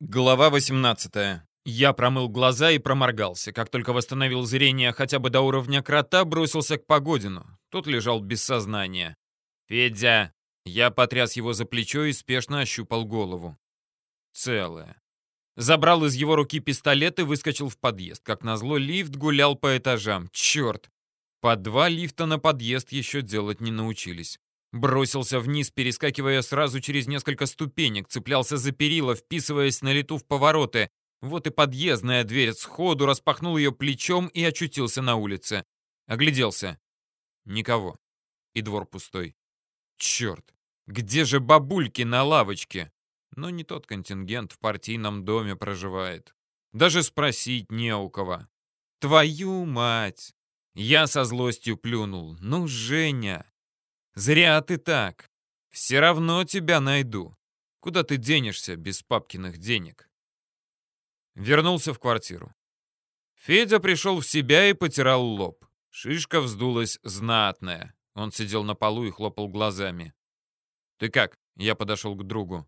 Глава 18. Я промыл глаза и проморгался. Как только восстановил зрение хотя бы до уровня крота, бросился к Погодину. Тот лежал без сознания. «Федя!» Я потряс его за плечо и спешно ощупал голову. Целое. Забрал из его руки пистолет и выскочил в подъезд. Как назло, лифт гулял по этажам. Черт! По два лифта на подъезд еще делать не научились. Бросился вниз, перескакивая сразу через несколько ступенек, цеплялся за перила, вписываясь на лету в повороты. Вот и подъездная дверь сходу распахнул ее плечом и очутился на улице. Огляделся. Никого. И двор пустой. Черт, где же бабульки на лавочке? Но не тот контингент в партийном доме проживает. Даже спросить не у кого. Твою мать! Я со злостью плюнул. Ну, Женя, Зря ты так. Все равно тебя найду. Куда ты денешься без папкиных денег? Вернулся в квартиру. Федя пришел в себя и потирал лоб. Шишка вздулась знатная. Он сидел на полу и хлопал глазами. «Ты как?» — я подошел к другу.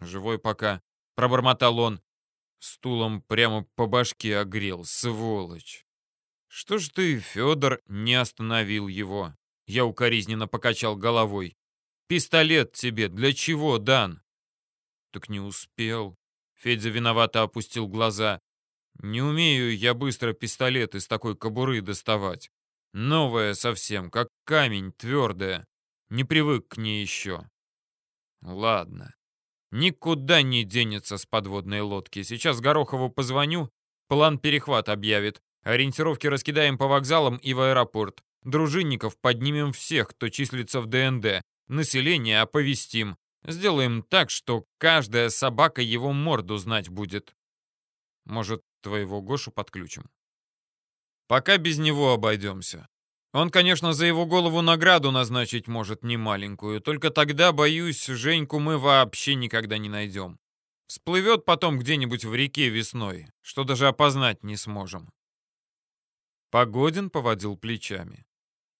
«Живой пока», — пробормотал он. Стулом прямо по башке огрел, сволочь. «Что ж ты, Федор, не остановил его?» Я укоризненно покачал головой. «Пистолет тебе для чего дан?» «Так не успел». Федя виновато опустил глаза. «Не умею я быстро пистолет из такой кобуры доставать. Новая совсем, как камень, твердая. Не привык к ней еще». «Ладно. Никуда не денется с подводной лодки. Сейчас Горохову позвоню, план перехват объявит. Ориентировки раскидаем по вокзалам и в аэропорт. Дружинников поднимем всех, кто числится в ДНД. Население оповестим. Сделаем так, что каждая собака его морду знать будет. Может, твоего Гошу подключим? Пока без него обойдемся. Он, конечно, за его голову награду назначить может немаленькую, только тогда, боюсь, Женьку мы вообще никогда не найдем. Всплывет потом где-нибудь в реке весной, что даже опознать не сможем. Погодин поводил плечами.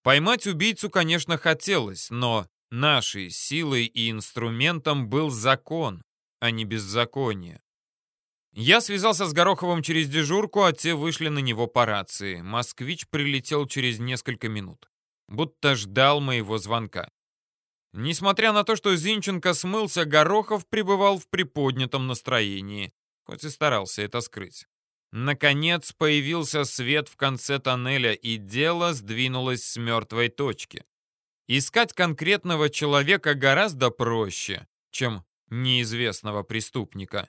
Поймать убийцу, конечно, хотелось, но нашей силой и инструментом был закон, а не беззаконие. Я связался с Гороховым через дежурку, а те вышли на него по рации. Москвич прилетел через несколько минут. Будто ждал моего звонка. Несмотря на то, что Зинченко смылся, Горохов пребывал в приподнятом настроении, хоть и старался это скрыть. Наконец появился свет в конце тоннеля, и дело сдвинулось с мертвой точки. Искать конкретного человека гораздо проще, чем неизвестного преступника.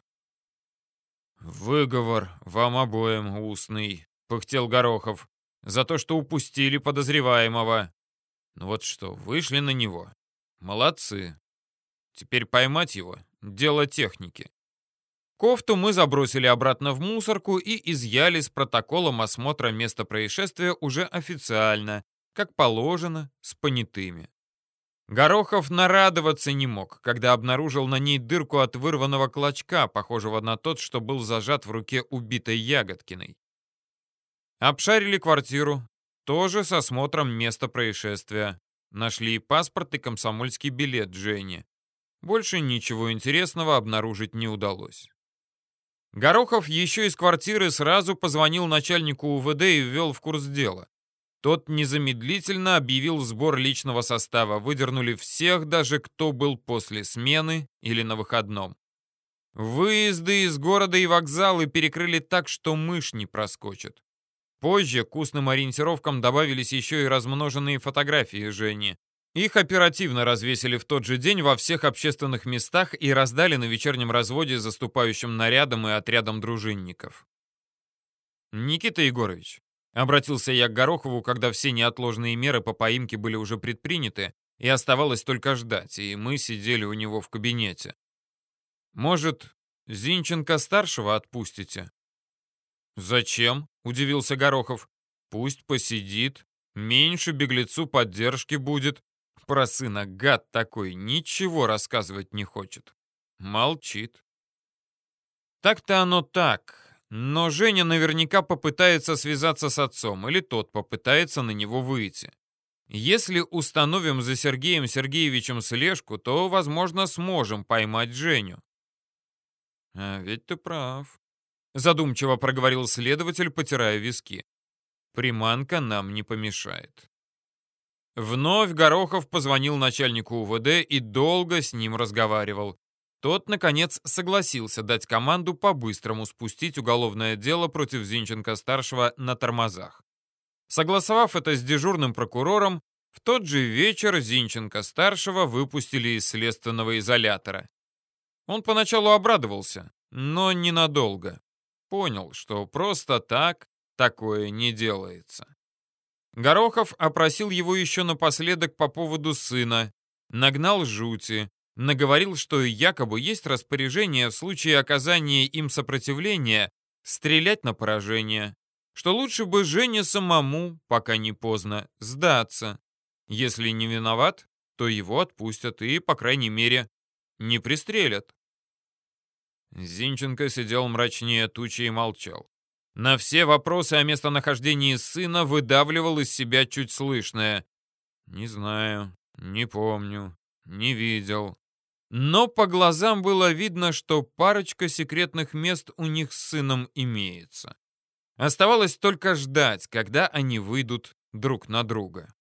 «Выговор вам обоим устный», — пыхтел Горохов, «за то, что упустили подозреваемого. Ну вот что, вышли на него. Молодцы. Теперь поймать его — дело техники. Кофту мы забросили обратно в мусорку и изъяли с протоколом осмотра места происшествия уже официально, как положено, с понятыми. Горохов нарадоваться не мог, когда обнаружил на ней дырку от вырванного клочка, похожего на тот, что был зажат в руке убитой Ягодкиной. Обшарили квартиру, тоже с осмотром места происшествия. Нашли паспорт и комсомольский билет Жени. Больше ничего интересного обнаружить не удалось. Горохов еще из квартиры сразу позвонил начальнику УВД и ввел в курс дела. Тот незамедлительно объявил сбор личного состава, выдернули всех, даже кто был после смены или на выходном. Выезды из города и вокзалы перекрыли так, что мышь не проскочит. Позже к устным ориентировкам добавились еще и размноженные фотографии Жени. Их оперативно развесили в тот же день во всех общественных местах и раздали на вечернем разводе заступающим нарядом и отрядом дружинников. «Никита Егорович», — обратился я к Горохову, когда все неотложные меры по поимке были уже предприняты, и оставалось только ждать, и мы сидели у него в кабинете. «Может, Зинченко-старшего отпустите?» «Зачем?» — удивился Горохов. «Пусть посидит, меньше беглецу поддержки будет, про сына гад такой ничего рассказывать не хочет. Молчит. Так-то оно так, но Женя наверняка попытается связаться с отцом, или тот попытается на него выйти. Если установим за Сергеем Сергеевичем слежку, то, возможно, сможем поймать Женю. А ведь ты прав. Задумчиво проговорил следователь, потирая виски. Приманка нам не помешает. Вновь Горохов позвонил начальнику УВД и долго с ним разговаривал. Тот, наконец, согласился дать команду по-быстрому спустить уголовное дело против Зинченко-старшего на тормозах. Согласовав это с дежурным прокурором, в тот же вечер Зинченко-старшего выпустили из следственного изолятора. Он поначалу обрадовался, но ненадолго. Понял, что просто так такое не делается. Горохов опросил его еще напоследок по поводу сына, нагнал жути, наговорил, что якобы есть распоряжение в случае оказания им сопротивления стрелять на поражение, что лучше бы Жене самому, пока не поздно, сдаться. Если не виноват, то его отпустят и, по крайней мере, не пристрелят. Зинченко сидел мрачнее тучи и молчал. На все вопросы о местонахождении сына выдавливал из себя чуть слышное. «Не знаю, не помню, не видел». Но по глазам было видно, что парочка секретных мест у них с сыном имеется. Оставалось только ждать, когда они выйдут друг на друга.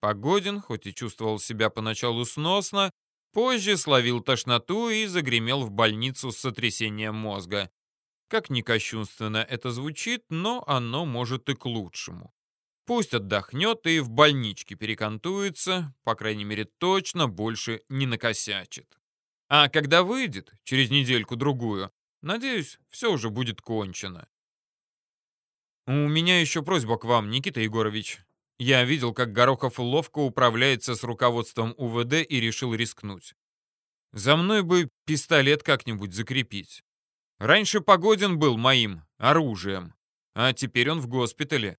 Погодин, хоть и чувствовал себя поначалу сносно, позже словил тошноту и загремел в больницу с сотрясением мозга. Как ни кощунственно это звучит, но оно может и к лучшему. Пусть отдохнет и в больничке перекантуется, по крайней мере, точно больше не накосячит. А когда выйдет, через недельку-другую, надеюсь, все уже будет кончено. У меня еще просьба к вам, Никита Егорович. Я видел, как Горохов ловко управляется с руководством УВД и решил рискнуть. За мной бы пистолет как-нибудь закрепить. Раньше Погодин был моим оружием, а теперь он в госпитале.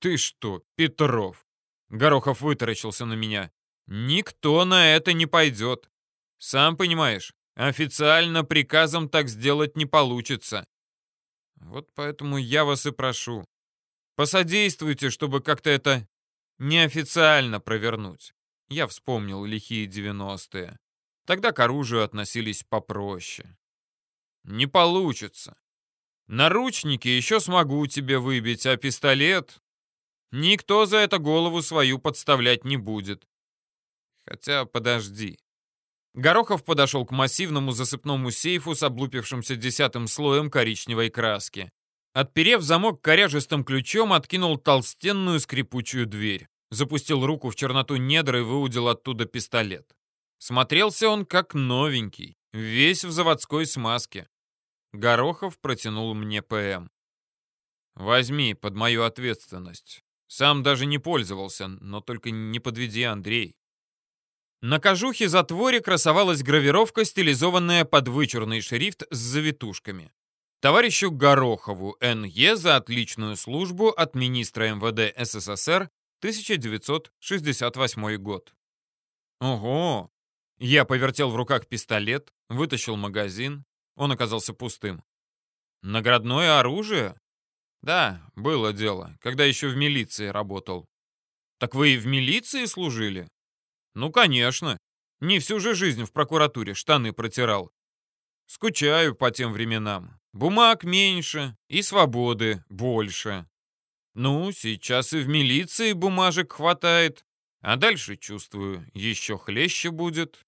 Ты что, Петров? Горохов вытаращился на меня. Никто на это не пойдет. Сам понимаешь, официально приказом так сделать не получится. Вот поэтому я вас и прошу. Посодействуйте, чтобы как-то это неофициально провернуть. Я вспомнил лихие девяностые. Тогда к оружию относились попроще. Не получится. Наручники еще смогу тебе выбить, а пистолет... Никто за это голову свою подставлять не будет. Хотя, подожди. Горохов подошел к массивному засыпному сейфу с облупившимся десятым слоем коричневой краски. Отперев замок коряжестым ключом, откинул толстенную скрипучую дверь. Запустил руку в черноту недр и выудил оттуда пистолет. Смотрелся он как новенький. Весь в заводской смазке. Горохов протянул мне ПМ. «Возьми под мою ответственность. Сам даже не пользовался, но только не подведи, Андрей». На кожухе затворе красовалась гравировка, стилизованная под вычурный шрифт с завитушками. Товарищу Горохову Н.Е. за отличную службу от министра МВД СССР 1968 год. Ого! Я повертел в руках пистолет, Вытащил магазин. Он оказался пустым. Наградное оружие? Да, было дело, когда еще в милиции работал. Так вы и в милиции служили? Ну, конечно. Не всю же жизнь в прокуратуре штаны протирал. Скучаю по тем временам. Бумаг меньше и свободы больше. Ну, сейчас и в милиции бумажек хватает, а дальше, чувствую, еще хлеще будет.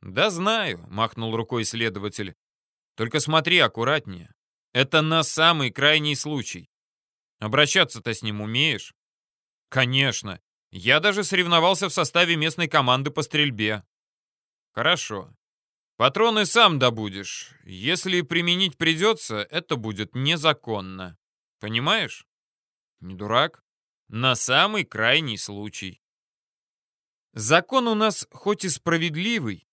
«Да знаю», — махнул рукой следователь. «Только смотри аккуратнее. Это на самый крайний случай. Обращаться-то с ним умеешь?» «Конечно. Я даже соревновался в составе местной команды по стрельбе». «Хорошо. Патроны сам добудешь. Если применить придется, это будет незаконно. Понимаешь? Не дурак? На самый крайний случай. Закон у нас хоть и справедливый,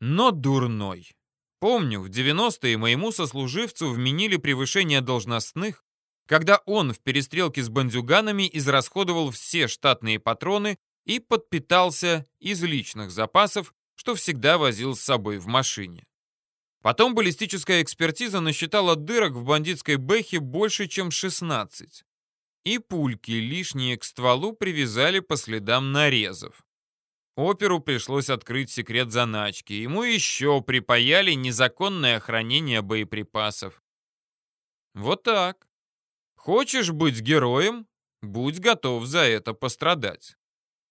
но дурной. Помню, в 90-е моему сослуживцу вменили превышение должностных, когда он в перестрелке с бандюганами израсходовал все штатные патроны и подпитался из личных запасов, что всегда возил с собой в машине. Потом баллистическая экспертиза насчитала дырок в бандитской бэхе больше, чем 16. И пульки лишние к стволу привязали по следам нарезов. Оперу пришлось открыть секрет заначки. Ему еще припаяли незаконное хранение боеприпасов. Вот так. Хочешь быть героем? Будь готов за это пострадать.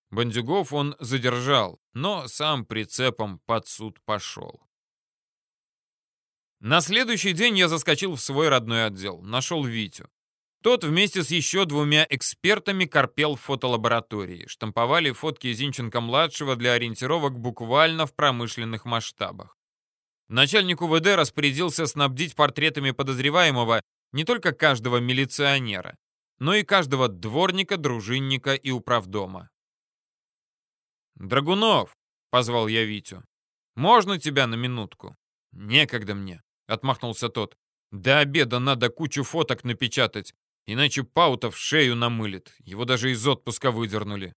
Бандюгов он задержал, но сам прицепом под суд пошел. На следующий день я заскочил в свой родной отдел, нашел Витю. Тот вместе с еще двумя экспертами корпел в фотолаборатории, штамповали фотки Зинченко-младшего для ориентировок буквально в промышленных масштабах. Начальник УВД распорядился снабдить портретами подозреваемого не только каждого милиционера, но и каждого дворника, дружинника и управдома. «Драгунов!» — позвал я Витю. «Можно тебя на минутку?» «Некогда мне», — отмахнулся тот. «До обеда надо кучу фоток напечатать, иначе Паутов шею намылит. Его даже из отпуска выдернули».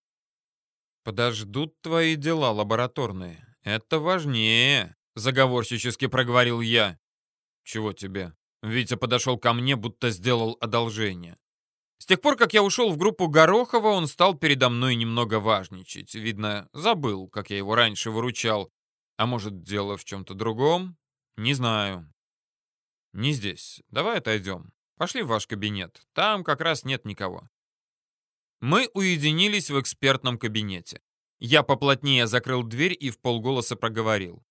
«Подождут твои дела лабораторные. Это важнее», — заговорщически проговорил я. «Чего тебе?» Витя подошел ко мне, будто сделал одолжение. С тех пор, как я ушел в группу Горохова, он стал передо мной немного важничать. Видно, забыл, как я его раньше выручал. А может, дело в чем-то другом? Не знаю. Не здесь. Давай отойдем. Пошли в ваш кабинет. Там как раз нет никого. Мы уединились в экспертном кабинете. Я поплотнее закрыл дверь и в полголоса проговорил.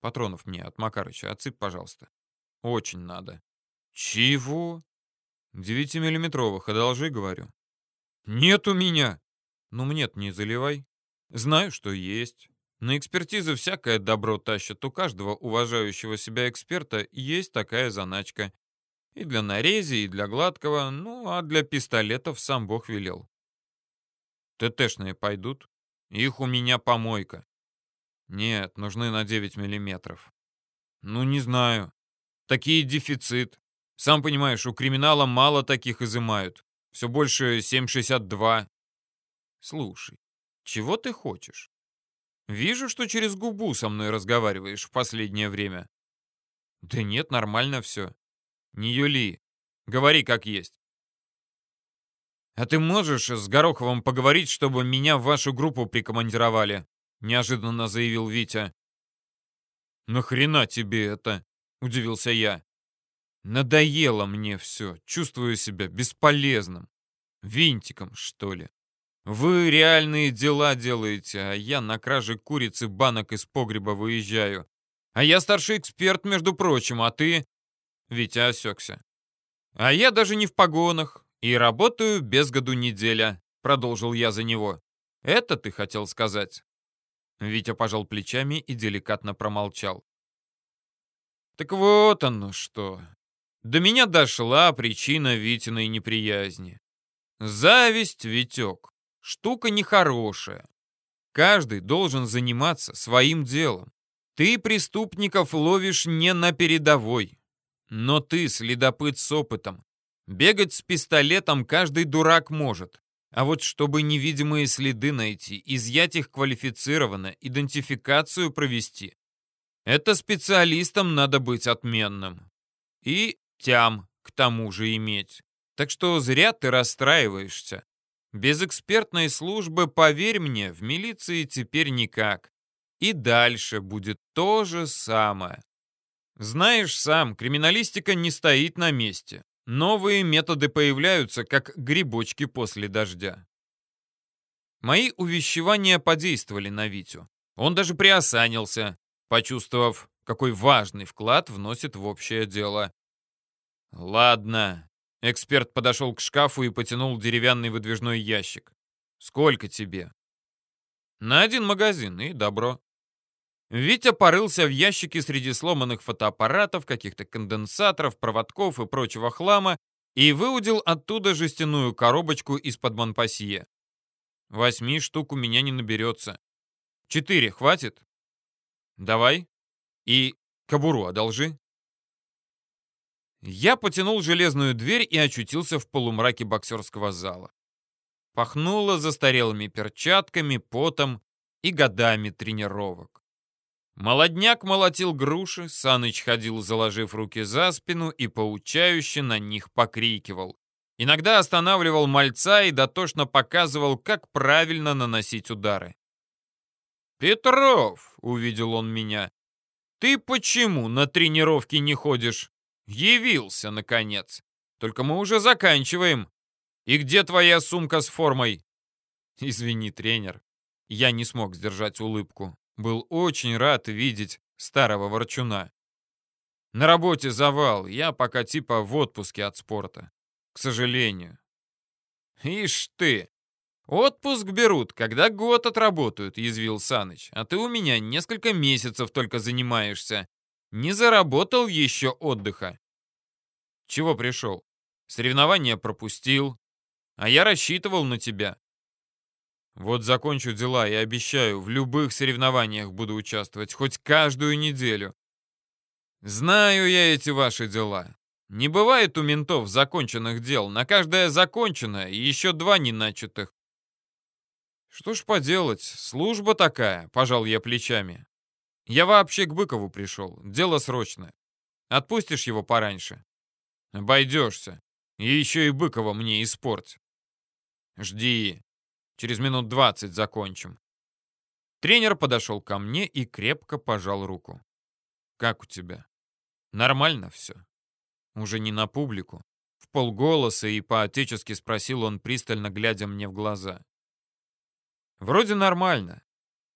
Патронов мне от Макарыча отсыпь, пожалуйста. Очень надо. Чего? Девятимиллиметровых одолжи, говорю. Нет у меня. Ну, мне-то не заливай. Знаю, что есть. На экспертизы всякое добро тащат. У каждого уважающего себя эксперта есть такая заначка. И для нарези, и для гладкого, ну, а для пистолетов сам Бог велел. ТТшные пойдут? Их у меня помойка. Нет, нужны на 9 миллиметров. Ну, не знаю. Такие дефицит. Сам понимаешь, у криминала мало таких изымают. Все больше 7,62. Слушай, чего ты хочешь? Вижу, что через губу со мной разговариваешь в последнее время. Да нет, нормально все. Не юли. Говори как есть. А ты можешь с Гороховым поговорить, чтобы меня в вашу группу прикомандировали? Неожиданно заявил Витя. «Нахрена тебе это?» — удивился я. Надоело мне все, чувствую себя бесполезным. Винтиком, что ли. Вы реальные дела делаете, а я на краже курицы банок из погреба выезжаю. А я старший эксперт, между прочим, а ты... Витя осекся. А я даже не в погонах и работаю без году неделя, продолжил я за него. Это ты хотел сказать? Витя пожал плечами и деликатно промолчал. Так вот оно что. До меня дошла причина Витиной неприязни. Зависть, Витек, штука нехорошая. Каждый должен заниматься своим делом. Ты преступников ловишь не на передовой. Но ты следопыт с опытом. Бегать с пистолетом каждый дурак может. А вот чтобы невидимые следы найти, изъять их квалифицированно, идентификацию провести, это специалистам надо быть отменным. И тям к тому же иметь. Так что зря ты расстраиваешься. Без экспертной службы, поверь мне, в милиции теперь никак. И дальше будет то же самое. Знаешь сам, криминалистика не стоит на месте. Новые методы появляются, как грибочки после дождя. Мои увещевания подействовали на Витю. Он даже приосанился, почувствовав, какой важный вклад вносит в общее дело. «Ладно». Эксперт подошел к шкафу и потянул деревянный выдвижной ящик. «Сколько тебе?» «На один магазин, и добро». Витя порылся в ящике среди сломанных фотоаппаратов, каких-то конденсаторов, проводков и прочего хлама и выудил оттуда жестяную коробочку из-под Монпасье. «Восьми штук у меня не наберется. Четыре хватит?» «Давай. И кобуру одолжи». Я потянул железную дверь и очутился в полумраке боксерского зала. Пахнуло застарелыми перчатками, потом и годами тренировок. Молодняк молотил груши, Саныч ходил, заложив руки за спину и поучающе на них покрикивал. Иногда останавливал мальца и дотошно показывал, как правильно наносить удары. «Петров!» — увидел он меня. «Ты почему на тренировки не ходишь? Явился, наконец. Только мы уже заканчиваем. И где твоя сумка с формой?» «Извини, тренер». Я не смог сдержать улыбку. Был очень рад видеть старого ворчуна. На работе завал, я пока типа в отпуске от спорта. К сожалению. Ишь ты! Отпуск берут, когда год отработают, язвил Саныч. А ты у меня несколько месяцев только занимаешься. Не заработал еще отдыха. Чего пришел? Соревнования пропустил. А я рассчитывал на тебя. Вот закончу дела и обещаю, в любых соревнованиях буду участвовать, хоть каждую неделю. Знаю я эти ваши дела. Не бывает у ментов законченных дел. На каждое законченное и еще два неначатых. Что ж поделать, служба такая, пожал я плечами. Я вообще к Быкову пришел, дело срочное. Отпустишь его пораньше? Обойдешься. И еще и Быкова мне испорть. Жди. Через минут двадцать закончим. Тренер подошел ко мне и крепко пожал руку. «Как у тебя?» «Нормально все?» Уже не на публику. В полголоса и по-отечески спросил он, пристально глядя мне в глаза. «Вроде нормально,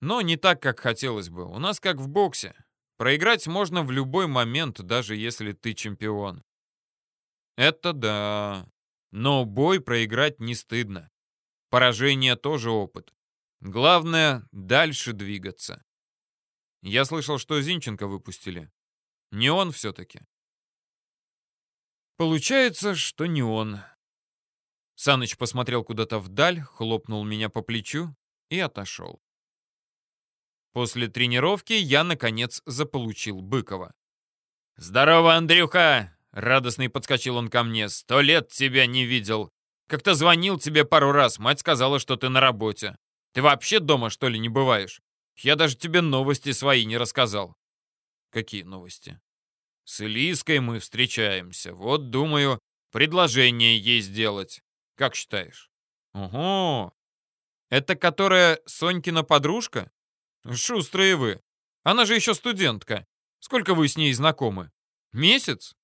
но не так, как хотелось бы. У нас как в боксе. Проиграть можно в любой момент, даже если ты чемпион». «Это да. Но бой проиграть не стыдно. Поражение тоже опыт. Главное — дальше двигаться. Я слышал, что Зинченко выпустили. Не он все-таки. Получается, что не он. Саныч посмотрел куда-то вдаль, хлопнул меня по плечу и отошел. После тренировки я, наконец, заполучил Быкова. «Здорово, Андрюха!» — радостный подскочил он ко мне. «Сто лет тебя не видел. Как-то звонил тебе пару раз, мать сказала, что ты на работе. Ты вообще дома, что ли, не бываешь? Я даже тебе новости свои не рассказал». «Какие новости?» «С Элиской мы встречаемся. Вот, думаю, предложение ей сделать. Как считаешь?» «Ого! Это которая Сонькина подружка? Шустрые вы. Она же еще студентка. Сколько вы с ней знакомы? Месяц?»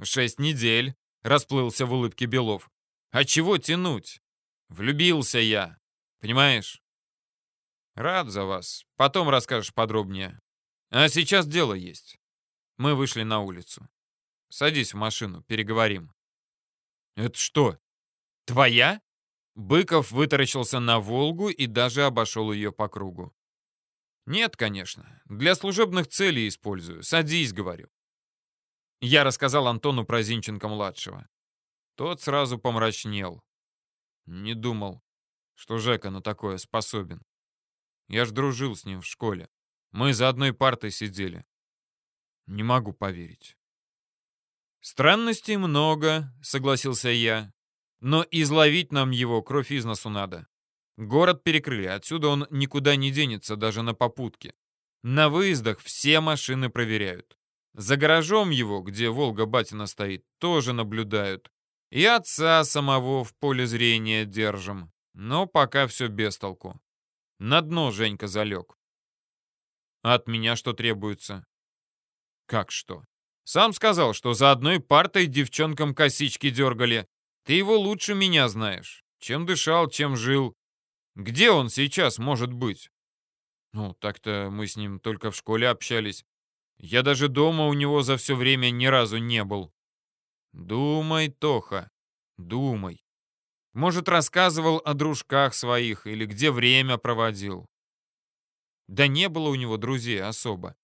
«Шесть недель», — расплылся в улыбке Белов. А чего тянуть? Влюбился я. Понимаешь? Рад за вас. Потом расскажешь подробнее. А сейчас дело есть. Мы вышли на улицу. Садись в машину, переговорим. Это что? Твоя? Быков вытаращился на «Волгу» и даже обошел ее по кругу. «Нет, конечно. Для служебных целей использую. Садись, говорю». Я рассказал Антону про Зинченко-младшего. Тот сразу помрачнел. Не думал, что Жека на такое способен. Я ж дружил с ним в школе. Мы за одной партой сидели. Не могу поверить. Странностей много, согласился я. Но изловить нам его кровь из носу надо. Город перекрыли, отсюда он никуда не денется, даже на попутке. На выездах все машины проверяют. За гаражом его, где Волга Батина стоит, тоже наблюдают. И отца самого в поле зрения держим. Но пока все без толку. На дно Женька залег. от меня что требуется? Как что? Сам сказал, что за одной партой девчонкам косички дергали. Ты его лучше меня знаешь. Чем дышал, чем жил. Где он сейчас может быть? Ну, так-то мы с ним только в школе общались. Я даже дома у него за все время ни разу не был. Думай, Тоха, думай. Может, рассказывал о дружках своих или где время проводил. Да не было у него друзей особо.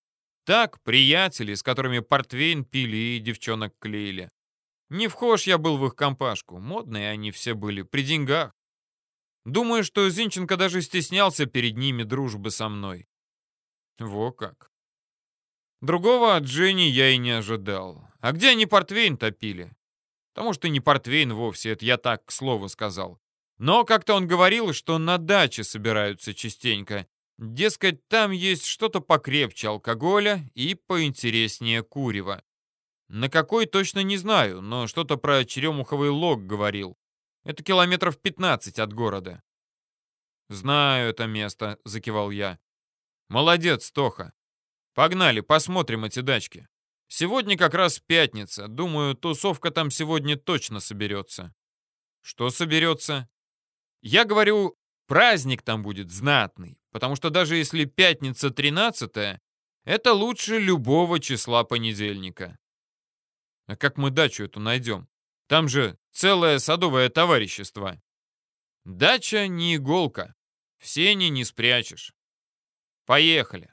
Так, приятели, с которыми портвейн пили и девчонок клеили. Не вхож я был в их компашку, модные они все были, при деньгах. Думаю, что Зинченко даже стеснялся перед ними дружбы со мной. Во как. Другого от Жени я и не ожидал. А где они портвейн топили? Потому что не портвейн вовсе, это я так к слову сказал. Но как-то он говорил, что на даче собираются частенько. Дескать, там есть что-то покрепче алкоголя и поинтереснее курева. На какой точно не знаю, но что-то про черемуховый лог говорил. Это километров 15 от города. «Знаю это место», — закивал я. Молодец, Тоха. Погнали, посмотрим эти дачки. Сегодня как раз пятница. Думаю, тусовка там сегодня точно соберется. Что соберется? Я говорю, праздник там будет знатный. Потому что даже если пятница 13 это лучше любого числа понедельника. А как мы дачу эту найдем? Там же целое садовое товарищество. Дача не иголка. В сене не спрячешь. Поехали.